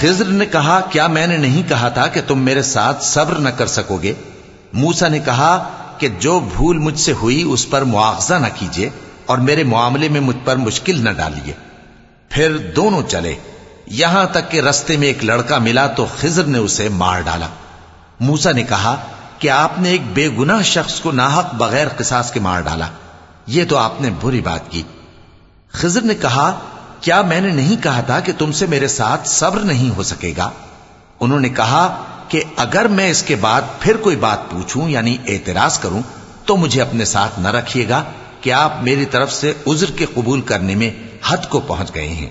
खिज्र ने कहा क्या मैंने नहीं कहा था कि तुम मेरे साथ सब्र न कर सकोगे मूसा ने कहा कि जो भूल मुझसे हुई, उस पर मुआवजा न कीजिए और मेरे मामले में मुझ पर मुश्किल न डालिए। फिर दोनों चले। यहाँ तक कि रस्ते में एक लड़का मिला तो खिजर ने उसे मार डाला। मूसा ने कहा कि आपने एक बेगुनाह शख्स को नाहक बगैर किसास के मार डाला। यह तो आपने बुरी बात की। खिजर ने कहा, क्या मैंने नहीं कहा था कि तुमसे मेरे साथ सब्र नहीं हो सकेगा? उन्होंने कहा कि अगर मैं इसके बाद फिर कोई बात पूछूं यानी एतराज करूं तो मुझे अपने साथ न रखिएगा कि आप मेरी तरफ से उज्र के कबूल करने में हद को पहुंच गए हैं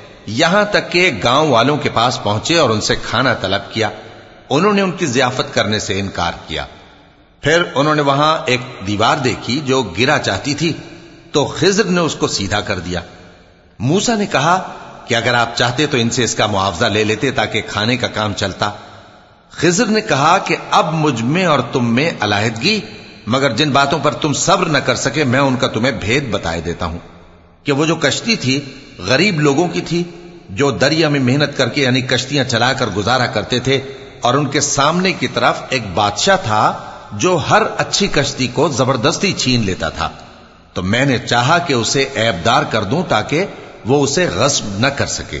यहाँ तक के गाँव वालों के पास पहुँचे और उनसे खाना तलब किया। उन्होंने उनकी जियाफत करने से इनकार किया। फिर उन्होंने वहाँ एक दीवार देखी जो गिरा चाहती थी तो खिज्र ने उसको सीधा कर दिया। मूसा ने कहा कि अगर आप चाहते तो इनसे इसका मुआवजा ले लेते ताकि खाने का काम चलता। खिज्र ने कहा कि अब मुझमें और तुम में अलाहदगी, मगर जिन बातों पर तुम सब्र न कर सके, मैं उनका तुम्हें भेद बताए देता हूँ। कि वो जो कश्ती थी गरीब लोगों की थी जो दरिया में मेहनत करके यानी कश्तियां चलाकर गुजारा करते थे और उनके सामने की तरफ एक बादशाह था जो हर अच्छी कश्ती को जबरदस्ती छीन लेता था तो मैंने चाहा कि उसे ऐबदार कर दूं ताकि वो उसे गस्ब न कर सके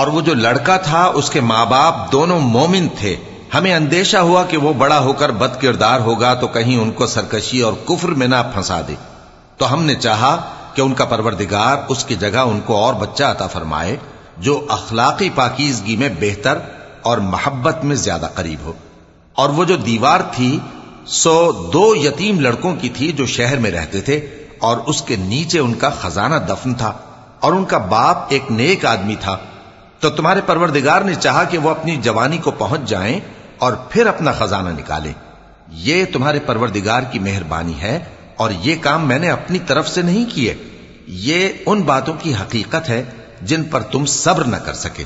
और वो जो लड़का था, उसके माँ बाप दोनों मोमिन थे। हमें अंदेशा हुआ कि वो बड़ा होकर बद किरदार होगा तो कहीं उनको सरकशी और कुफर में ना फंसा दे। तो हमने चाहा कि उनका परवरदिगार उसकी जगह उनको और बच्चा अता फरमाए, जो अखलाकी पाकिजगी में बेहतर और मोहब्बत में ज़्यादा करीब हो। और वो जो दीवार थी, सो दो यतीम लड़कों की थी जो शहर में रहते थे, और उसके नीचे उनका खजाना दफन था। और उनका बाप एक नेक आदमी था। तो तुम्हारे परवरदिगार ने चाहा कि वो अपनी जवानी को पहुंच जाएं और फिर अपना खजाना निकाले ये तुम्हारे परवरदिगार की मेहरबानी है और ये काम मैंने अपनी तरफ से नहीं किए ये उन बातों की हकीकत है जिन पर तुम सब्र न कर सके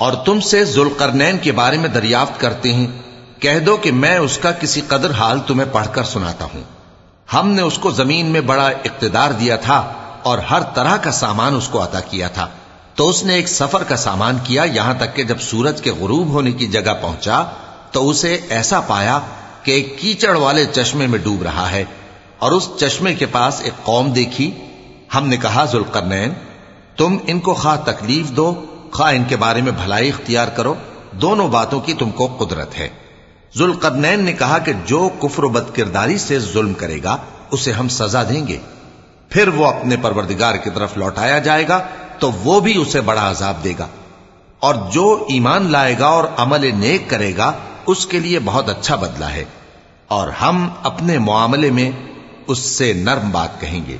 और तुमसे जुलकरनैन के बारे में दरियाफ्त करते हैं कह दो कि मैं उसका किसी कदर हाल तुम्हें पढ़कर सुनाता हूं हमने उसको ज़मीन में बड़ा इकतदार दिया था और हर तरह का सामान उसको अता किया था। तो उसने एक सफ़र का सामान किया यहाँ तक कि जब सूरज के गुरूब होने की जगह पहुँचा तो उसे ऐसा पाया कि एक कीचड़ वाले चश्मे में डूब रहा है और उस चश्मे के पास एक कौम देखी। हमने कहा जुलकरनैन तुम इनको खा तकलीफ़ दो, खा इनके बारे में भलाई इख्तियार करो। दोनों बातों की तुमको कुदरत है। जुलकरनैन ने कहा कि जो कुफर बदकिरदारी से जुल्म करेगा, उसे हम सजा देंगे। फिर वो अपने परवरदिगार की तरफ़ लौटाया जाएगा तो वो भी उसे बड़ा अजाब देगा। और जो ईमान लाएगा और अमल नेक करेगा, उसके लिए बहुत अच्छा बदला है। और हम अपने मामले में उससे नर्म बात कहेंगे।